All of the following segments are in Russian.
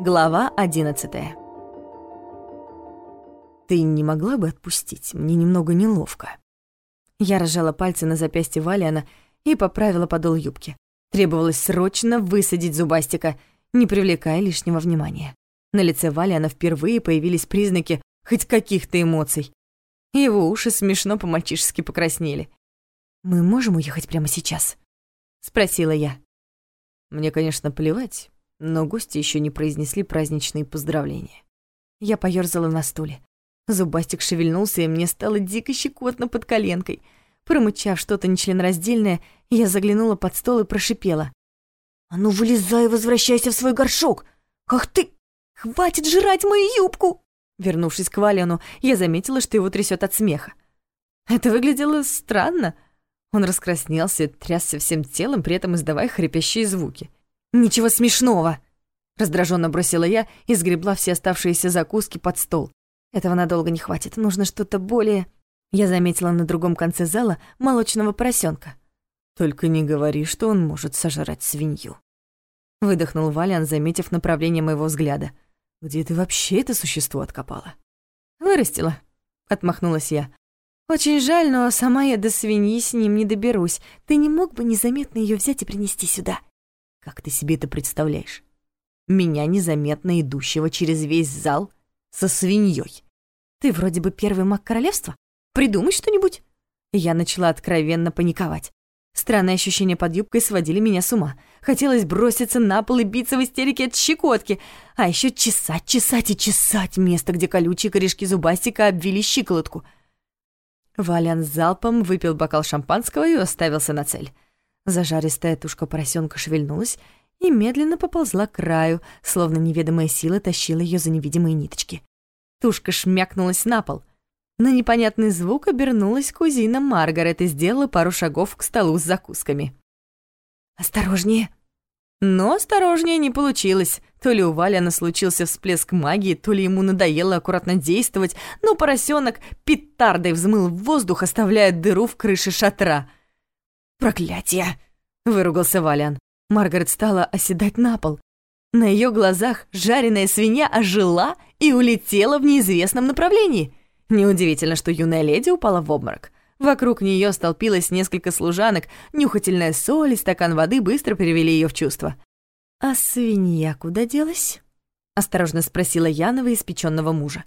Глава одиннадцатая. «Ты не могла бы отпустить? Мне немного неловко». Я разжала пальцы на запястье Валиана и поправила подол юбки. Требовалось срочно высадить зубастика, не привлекая лишнего внимания. На лице Валиана впервые появились признаки хоть каких-то эмоций. Его уши смешно по-мальчишески покраснели. «Мы можем уехать прямо сейчас?» — спросила я. Мне, конечно, плевать, но гости еще не произнесли праздничные поздравления. Я поёрзала на стуле. Зубастик шевельнулся, и мне стало дико щекотно под коленкой. Промычав что-то нечленораздельное, я заглянула под стол и прошипела. «А ну, вылезай и возвращайся в свой горшок! Ах ты! Хватит жрать мою юбку!» Вернувшись к Валиану, я заметила, что его трясет от смеха. Это выглядело странно. Он раскраснелся, трясся всем телом, при этом издавая хрипящие звуки. «Ничего смешного!» Раздраженно бросила я и сгребла все оставшиеся закуски под стол. Этого надолго не хватит, нужно что-то более... Я заметила на другом конце зала молочного поросенка. «Только не говори, что он может сожрать свинью». Выдохнул Валян, заметив направление моего взгляда. «Где ты вообще это существо откопала?» «Вырастила», — отмахнулась я. «Очень жаль, но сама я до свиньи с ним не доберусь. Ты не мог бы незаметно ее взять и принести сюда?» Как ты себе это представляешь? Меня незаметно идущего через весь зал со свиньей. Ты вроде бы первый маг королевства. Придумай что-нибудь. Я начала откровенно паниковать. Странные ощущения под юбкой сводили меня с ума. Хотелось броситься на пол и биться в истерике от щекотки, а еще чесать, чесать и чесать место, где колючие корешки зубастика обвили щиколотку. Валян залпом выпил бокал шампанского и оставился на цель. Зажаристая тушка поросенка шевельнулась и медленно поползла к краю, словно неведомая сила тащила ее за невидимые ниточки. Тушка шмякнулась на пол. На непонятный звук обернулась кузина Маргарет и сделала пару шагов к столу с закусками. «Осторожнее!» Но осторожнее не получилось. То ли у Валяна случился всплеск магии, то ли ему надоело аккуратно действовать, но поросенок петардой взмыл в воздух, оставляя дыру в крыше шатра — «Проклятие!» — выругался Валян. Маргарет стала оседать на пол. На ее глазах жареная свинья ожила и улетела в неизвестном направлении. Неудивительно, что юная леди упала в обморок. Вокруг нее столпилось несколько служанок, нюхательная соль и стакан воды быстро перевели ее в чувство. «А свинья куда делась?» — осторожно спросила Янова испеченного мужа.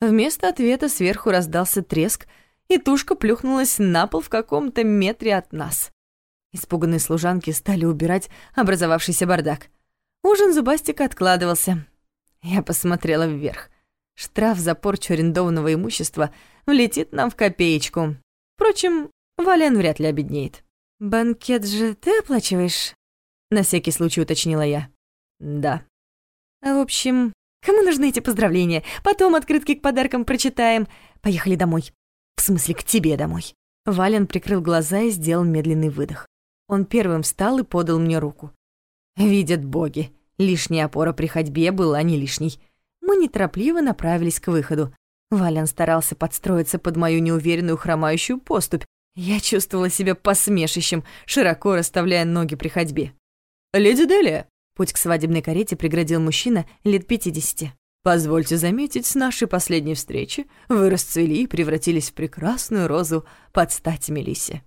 Вместо ответа сверху раздался треск, и тушка плюхнулась на пол в каком-то метре от нас. Испуганные служанки стали убирать образовавшийся бардак. Ужин зубастика откладывался. Я посмотрела вверх. Штраф за порчу арендованного имущества влетит нам в копеечку. Впрочем, Вален вряд ли обеднеет. «Банкет же ты оплачиваешь?» На всякий случай уточнила я. «Да». «В общем, кому нужны эти поздравления? Потом открытки к подаркам прочитаем. Поехали домой. В смысле, к тебе домой». Вален прикрыл глаза и сделал медленный выдох. Он первым встал и подал мне руку. Видят боги, лишняя опора при ходьбе была не лишней. Мы неторопливо направились к выходу. Валян старался подстроиться под мою неуверенную хромающую поступь. Я чувствовала себя посмешищем, широко расставляя ноги при ходьбе. «Леди Делия!» Путь к свадебной карете преградил мужчина лет пятидесяти. Позвольте заметить, с нашей последней встречи вы расцвели и превратились в прекрасную розу под стать Мелиссе.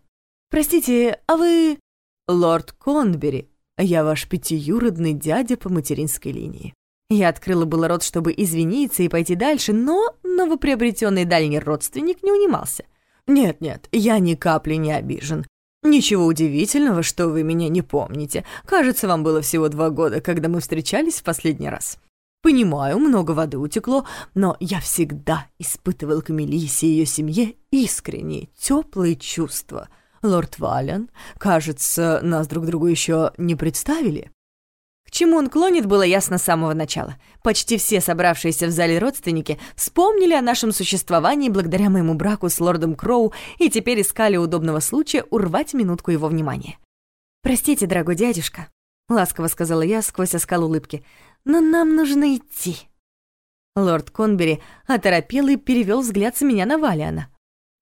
Простите, а вы... Лорд Конбери, я ваш пятиюродный дядя по материнской линии. Я открыла было рот, чтобы извиниться и пойти дальше, но новоприобретенный дальний родственник не унимался. «Нет-нет, я ни капли не обижен. Ничего удивительного, что вы меня не помните. Кажется, вам было всего два года, когда мы встречались в последний раз. Понимаю, много воды утекло, но я всегда испытывал к Мелиссе и ее семье искренние, теплые чувства. Лорд Вален, кажется, нас друг другу еще не представили. К чему он клонит, было ясно с самого начала. Почти все собравшиеся в зале родственники вспомнили о нашем существовании благодаря моему браку с лордом Кроу и теперь искали удобного случая урвать минутку его внимания. «Простите, дорогой дядюшка», — ласково сказала я сквозь оскал улыбки, но нам нужно идти». Лорд Конбери оторопел и перевел взгляд с меня на Валиана.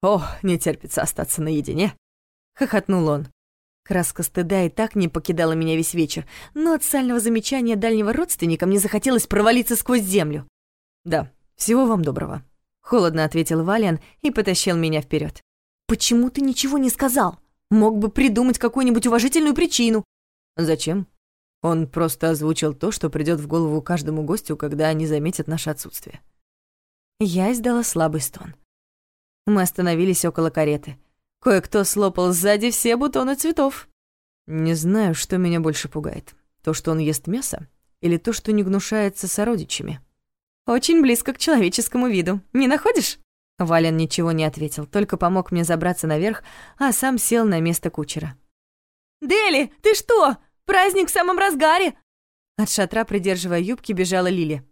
«О, не терпится остаться наедине», — хохотнул он. Краска стыда и так не покидала меня весь вечер, но от сального замечания дальнего родственника мне захотелось провалиться сквозь землю. «Да, всего вам доброго», — холодно ответил Валиан и потащил меня вперед. «Почему ты ничего не сказал? Мог бы придумать какую-нибудь уважительную причину». «Зачем?» Он просто озвучил то, что придет в голову каждому гостю, когда они заметят наше отсутствие. Я издала слабый стон. Мы остановились около кареты. Кое-кто слопал сзади все бутоны цветов. Не знаю, что меня больше пугает. То, что он ест мясо, или то, что не гнушается сородичами. Очень близко к человеческому виду. Не находишь? Вален ничего не ответил, только помог мне забраться наверх, а сам сел на место кучера. «Дели, ты что? Праздник в самом разгаре!» От шатра, придерживая юбки, бежала Лили.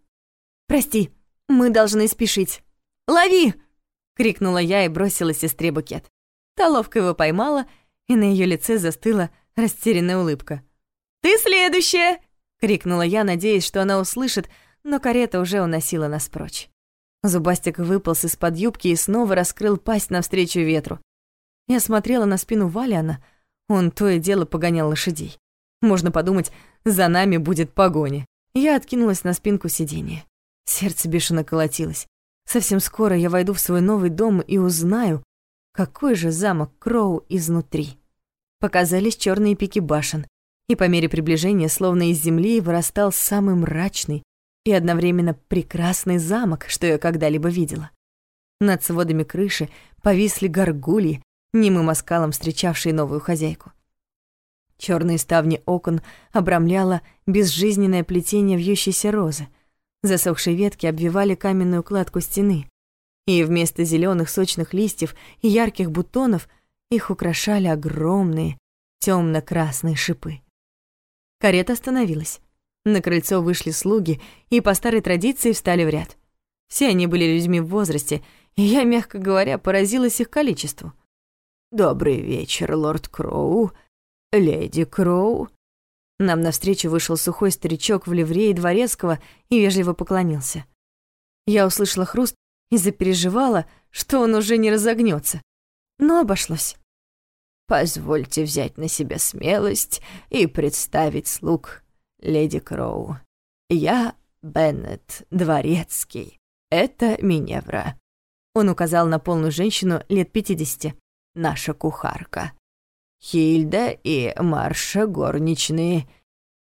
«Прости, мы должны спешить. Лови!» — крикнула я и бросила сестре букет. Та ловко его поймала, и на ее лице застыла растерянная улыбка. «Ты следующая!» — крикнула я, надеясь, что она услышит, но карета уже уносила нас прочь. Зубастик выполз из-под юбки и снова раскрыл пасть навстречу ветру. Я смотрела на спину Валиана, он то и дело погонял лошадей. Можно подумать, за нами будет погоня. Я откинулась на спинку сиденья. Сердце бешено колотилось. Совсем скоро я войду в свой новый дом и узнаю, какой же замок Кроу изнутри. Показались черные пики башен, и по мере приближения, словно из земли, вырастал самый мрачный и одновременно прекрасный замок, что я когда-либо видела. Над сводами крыши повисли горгульи, немым оскалом встречавшие новую хозяйку. Черные ставни окон обрамляло безжизненное плетение вьющейся розы. Засохшие ветки обвивали каменную кладку стены, и вместо зеленых сочных листьев и ярких бутонов их украшали огромные темно-красные шипы. Карета остановилась. На крыльцо вышли слуги и по старой традиции встали в ряд. Все они были людьми в возрасте, и я, мягко говоря, поразилась их количеству. «Добрый вечер, лорд Кроу», «Леди Кроу?» Нам навстречу вышел сухой старичок в ливрее дворецкого и вежливо поклонился. Я услышала хруст и запереживала, что он уже не разогнется, но обошлось. «Позвольте взять на себя смелость и представить слуг, леди Кроу. Я Беннет Дворецкий. Это Миневра». Он указал на полную женщину лет пятидесяти. «Наша кухарка. Хильда и Марша горничные,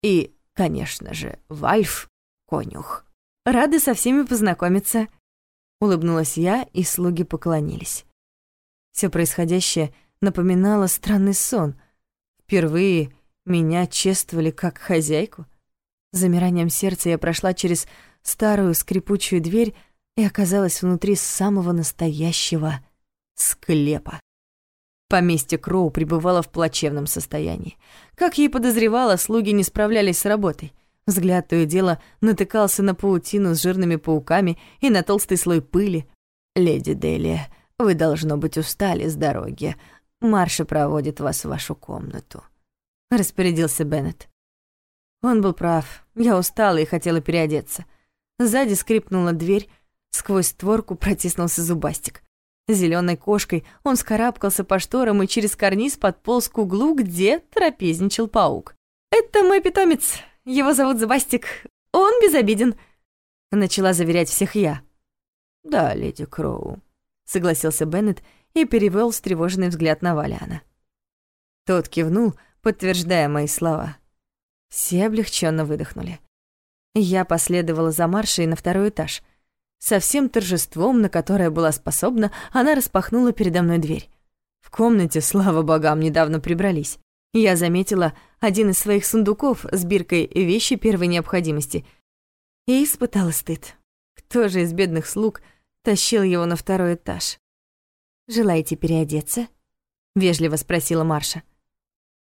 и, конечно же, Вальф конюх. Рады со всеми познакомиться, улыбнулась я, и слуги поклонились. Все происходящее напоминало странный сон. Впервые меня чествовали как хозяйку. Замиранием сердца я прошла через старую скрипучую дверь и оказалась внутри самого настоящего склепа. Поместье Кроу пребывало в плачевном состоянии. Как я и подозревала, слуги не справлялись с работой. Взгляд то и дело натыкался на паутину с жирными пауками и на толстый слой пыли. «Леди Делия, вы, должно быть, устали с дороги. Марша проводит вас в вашу комнату», — распорядился Беннет. Он был прав. Я устала и хотела переодеться. Сзади скрипнула дверь, сквозь створку протиснулся зубастик. Зеленой кошкой он скарабкался по шторам и через карниз подполз к углу, где трапезничал паук. «Это мой питомец. Его зовут Забастик. Он безобиден», — начала заверять всех я. «Да, леди Кроу», — согласился Беннет и перевел встревоженный взгляд на Валяна. Тот кивнул, подтверждая мои слова. Все облегченно выдохнули. Я последовала за Маршей на второй этаж — со всем торжеством, на которое была способна, она распахнула передо мной дверь. В комнате, слава богам, недавно прибрались. Я заметила один из своих сундуков с биркой вещи первой необходимости и испытала стыд. Кто же из бедных слуг тащил его на второй этаж? «Желаете переодеться?» — вежливо спросила Марша.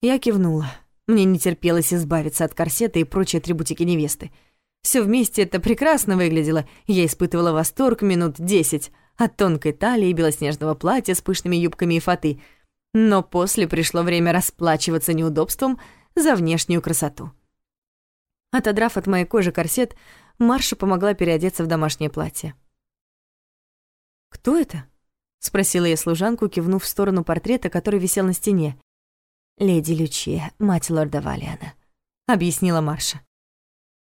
Я кивнула. Мне не терпелось избавиться от корсета и прочей атрибутики невесты — все вместе это прекрасно выглядело. Я испытывала восторг минут десять от тонкой талии, белоснежного платья с пышными юбками и фаты. Но после пришло время расплачиваться неудобством за внешнюю красоту. Отодрав от моей кожи корсет, Марша помогла переодеться в домашнее платье. «Кто это?» — спросила я служанку, кивнув в сторону портрета, который висел на стене. леди Лючия, мать лорда Валиана», — объяснила Марша.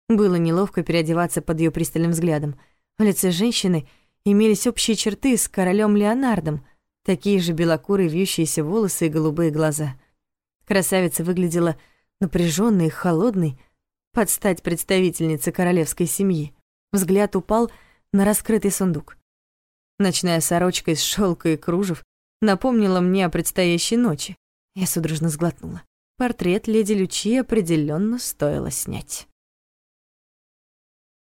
Было неловко переодеваться под ее пристальным взглядом. В лице женщины имелись общие черты с королем Леонардом, такие же белокурые вьющиеся волосы и голубые глаза. Красавица выглядела напряженной и холодной, под стать представительнице королевской семьи. Взгляд упал на раскрытый сундук. Ночная сорочка из шелка и кружев напомнила мне о предстоящей ночи. Я судорожно сглотнула. Портрет леди Лючи определенно стоило снять.